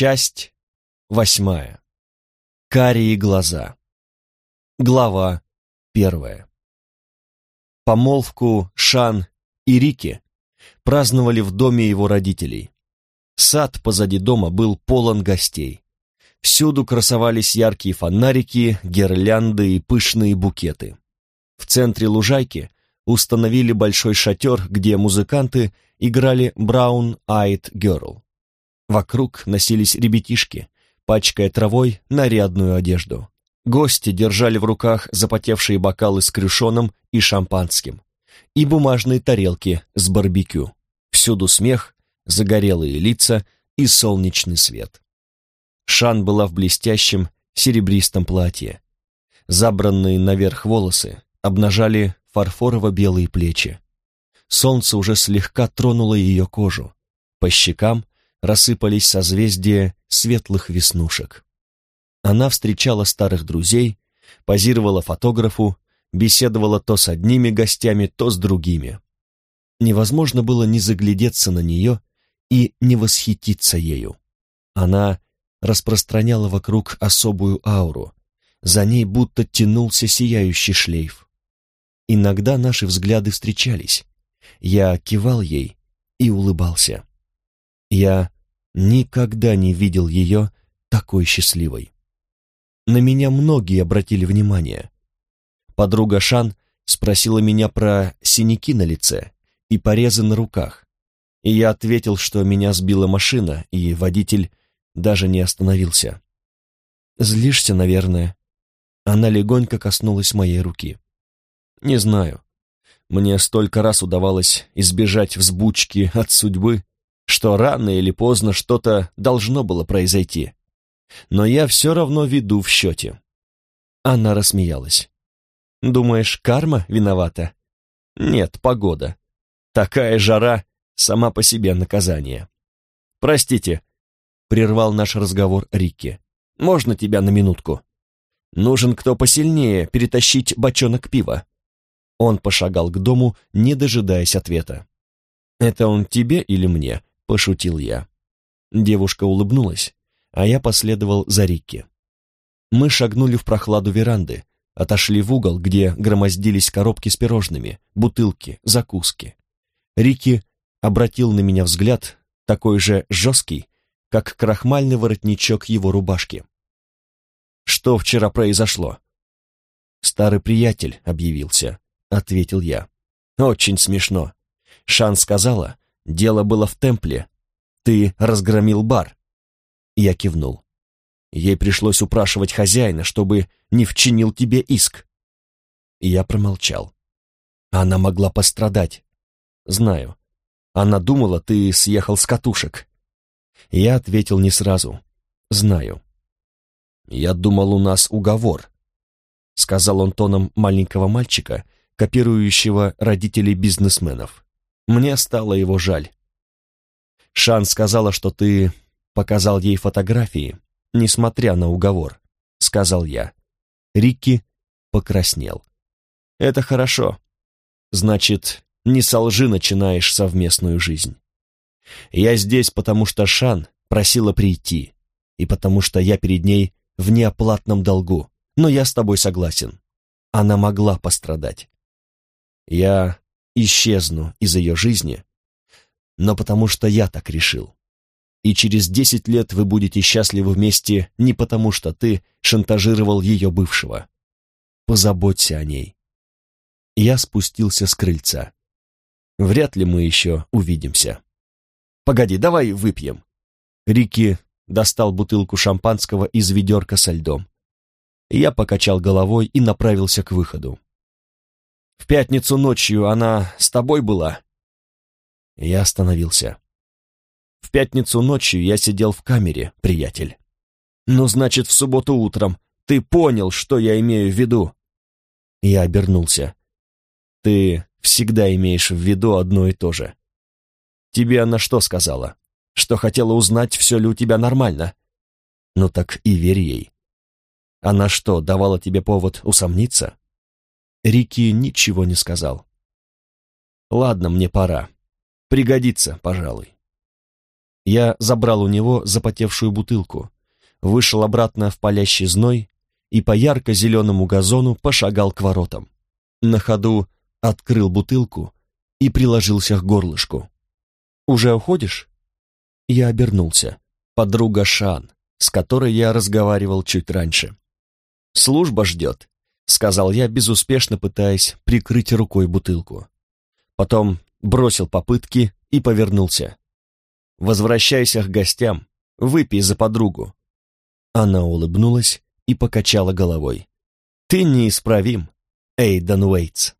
Часть восьмая. Карие глаза. Глава первая. Помолвку Шан и Рики праздновали в доме его родителей. Сад позади дома был полон гостей. Всюду красовались яркие фонарики, гирлянды и пышные букеты. В центре лужайки установили большой шатер, где музыканты играли «Brown Eyed Girl». Вокруг носились ребятишки, пачкая травой нарядную одежду. Гости держали в руках запотевшие бокалы с крюшоном и шампанским и бумажные тарелки с барбекю. Всюду смех, загорелые лица и солнечный свет. Шан была в блестящем серебристом платье. Забранные наверх волосы обнажали фарфорово-белые плечи. Солнце уже слегка тронуло ее кожу. По щекам рассыпались созвездия светлых веснушек. Она встречала старых друзей, позировала фотографу, беседовала то с одними гостями, то с другими. Невозможно было не заглядеться на нее и не восхититься ею. Она распространяла вокруг особую ауру, за ней будто тянулся сияющий шлейф. Иногда наши взгляды встречались. Я кивал ей и улыбался. Я никогда не видел ее такой счастливой. На меня многие обратили внимание. Подруга Шан спросила меня про синяки на лице и порезы на руках, и я ответил, что меня сбила машина, и водитель даже не остановился. «Злишься, наверное?» Она легонько коснулась моей руки. «Не знаю. Мне столько раз удавалось избежать взбучки от судьбы, что рано или поздно что-то должно было произойти. Но я все равно веду в счете. Она рассмеялась. «Думаешь, карма виновата?» «Нет, погода. Такая жара сама по себе наказание». «Простите», — прервал наш разговор Рикки. «Можно тебя на минутку?» «Нужен кто посильнее перетащить бочонок пива». Он пошагал к дому, не дожидаясь ответа. «Это он тебе или мне?» Пошутил я. Девушка улыбнулась, а я последовал за Рикки. Мы шагнули в прохладу веранды, отошли в угол, где громоздились коробки с пирожными, бутылки, закуски. Рикки обратил на меня взгляд, такой же жесткий, как крахмальный воротничок его рубашки. «Что вчера произошло?» «Старый приятель объявился», — ответил я. «Очень смешно. Шан сказала, Дело было в темпле. Ты разгромил бар. Я кивнул. Ей пришлось упрашивать хозяина, чтобы не вчинил тебе иск. Я промолчал. Она могла пострадать. Знаю. Она думала, ты съехал с катушек. Я ответил не сразу. Знаю. Я думал, у нас уговор. Сказал он тоном маленького мальчика, копирующего родителей бизнесменов. Мне стало его жаль. Шан сказала, что ты показал ей фотографии, несмотря на уговор, сказал я. Рикки покраснел. Это хорошо. Значит, не со лжи начинаешь совместную жизнь. Я здесь, потому что Шан просила прийти, и потому что я перед ней в неоплатном долгу, но я с тобой согласен. Она могла пострадать. Я исчезну из ее жизни, но потому что я так решил. И через десять лет вы будете счастливы вместе не потому, что ты шантажировал ее бывшего. Позаботься о ней. Я спустился с крыльца. Вряд ли мы еще увидимся. Погоди, давай выпьем. Рики достал бутылку шампанского из ведерка со льдом. Я покачал головой и направился к выходу. В пятницу ночью она с тобой была?» Я остановился. «В пятницу ночью я сидел в камере, приятель». «Ну, значит, в субботу утром. Ты понял, что я имею в виду?» Я обернулся. «Ты всегда имеешь в виду одно и то же. Тебе она что сказала? Что хотела узнать, все ли у тебя нормально?» «Ну так и верь ей. Она что, давала тебе повод усомниться?» Рики ничего не сказал. «Ладно, мне пора. Пригодится, пожалуй». Я забрал у него запотевшую бутылку, вышел обратно в палящий зной и по ярко-зеленому газону пошагал к воротам. На ходу открыл бутылку и приложился к горлышку. «Уже уходишь?» Я обернулся. Подруга Шан, с которой я разговаривал чуть раньше. «Служба ждет», — сказал я, безуспешно пытаясь прикрыть рукой бутылку. Потом бросил попытки и повернулся. «Возвращайся к гостям, выпей за подругу». Она улыбнулась и покачала головой. «Ты неисправим, Эйдан Уэйтс».